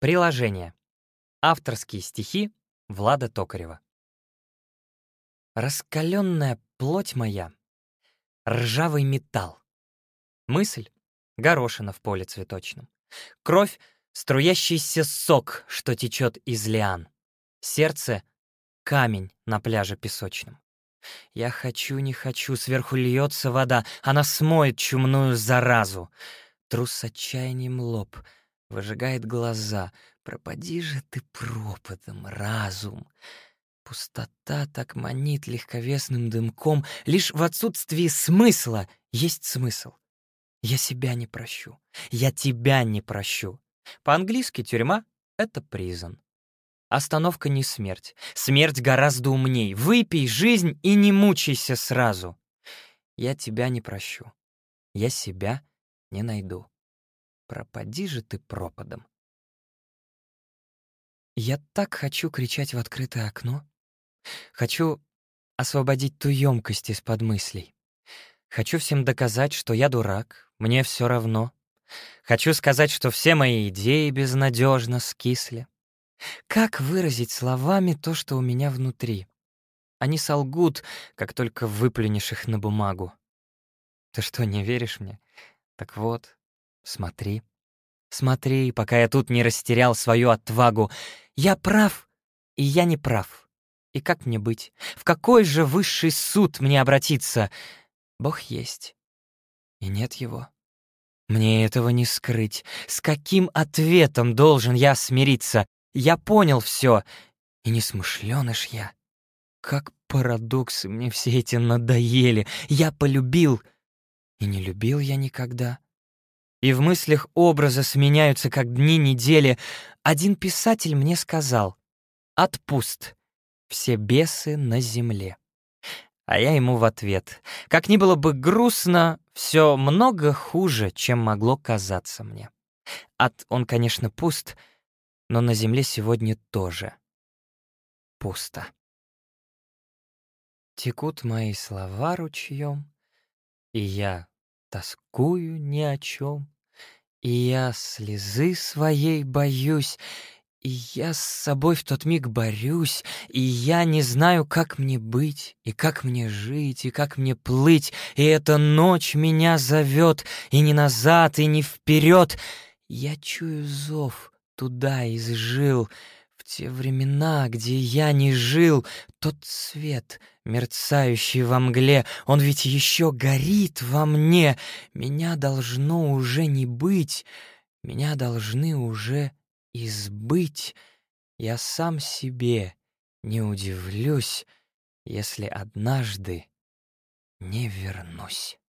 Приложение. Авторские стихи Влада Токарева. Раскаленная плоть моя — ржавый металл. Мысль — горошина в поле цветочном. Кровь — струящийся сок, что течет из лиан. Сердце — камень на пляже песочном. Я хочу, не хочу, сверху льется вода, она смоет чумную заразу. Трус отчаянием лоб — выжигает глаза. Пропади же ты пропадом, разум. Пустота так манит легковесным дымком. Лишь в отсутствии смысла есть смысл. Я себя не прощу. Я тебя не прощу. По-английски тюрьма — это призон. Остановка не смерть. Смерть гораздо умней. Выпей жизнь и не мучайся сразу. Я тебя не прощу. Я себя не найду. Пропади же ты пропадом. Я так хочу кричать в открытое окно. Хочу освободить ту емкость из-под мыслей. Хочу всем доказать, что я дурак, мне все равно. Хочу сказать, что все мои идеи безнадежно скисли. Как выразить словами то, что у меня внутри? Они солгут, как только выплюнешь их на бумагу. Ты что, не веришь мне? Так вот, Смотри, смотри, пока я тут не растерял свою отвагу. Я прав, и я не прав. И как мне быть? В какой же высший суд мне обратиться? Бог есть, и нет его. Мне этого не скрыть. С каким ответом должен я смириться? Я понял все, и не смышленыш я. Как парадоксы мне все эти надоели. Я полюбил, и не любил я никогда. И в мыслях образы сменяются, как дни недели. Один писатель мне сказал «Отпуст, все бесы на земле». А я ему в ответ «Как ни было бы грустно, все много хуже, чем могло казаться мне». Ад, он, конечно, пуст, но на земле сегодня тоже пусто. Текут мои слова ручьем, и я тоскую ни о чем. И я слезы своей боюсь, и я с собой в тот миг борюсь, и я не знаю, как мне быть, и как мне жить, и как мне плыть, и эта ночь меня зовет, и не назад, и не вперед. Я чую зов, туда изжил, те времена, где я не жил, тот свет, мерцающий во мгле, он ведь еще горит во мне. Меня должно уже не быть, меня должны уже избыть. Я сам себе не удивлюсь, если однажды не вернусь.